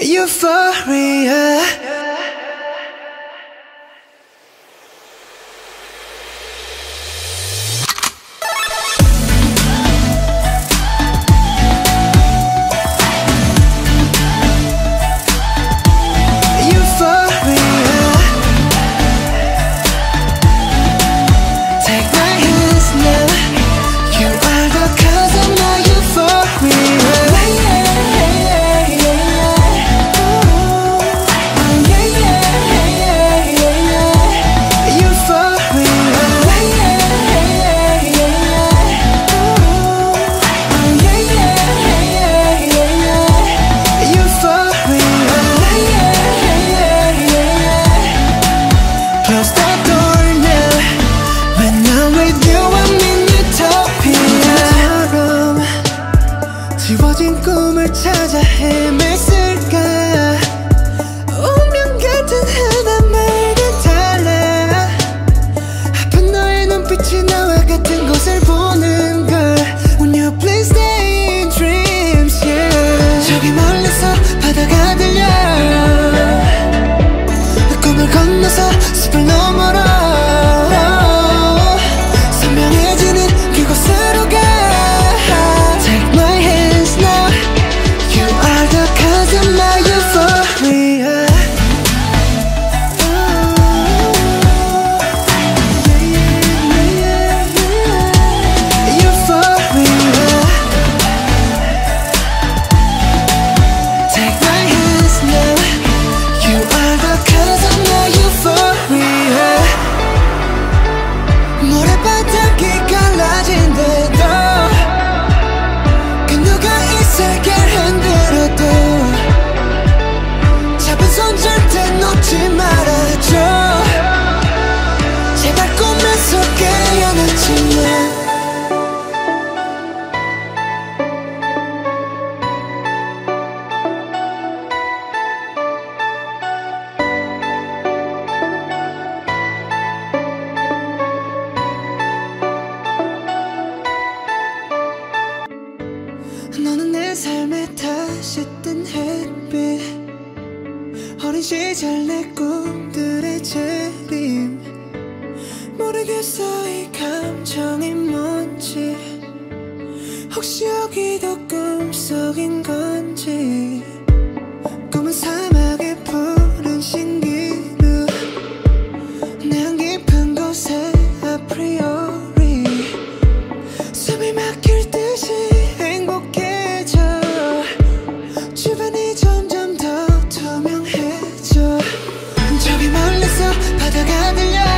Euphoria. 지워진 꿈을 찾아 헤맬 새 삶에 다시 뜬 햇빛. 어린 시절 내 꿈들의 재림. 모르겠어 이 감정이 뭔지. 혹시 여기도 꿈속인 건지. 바다가 들려.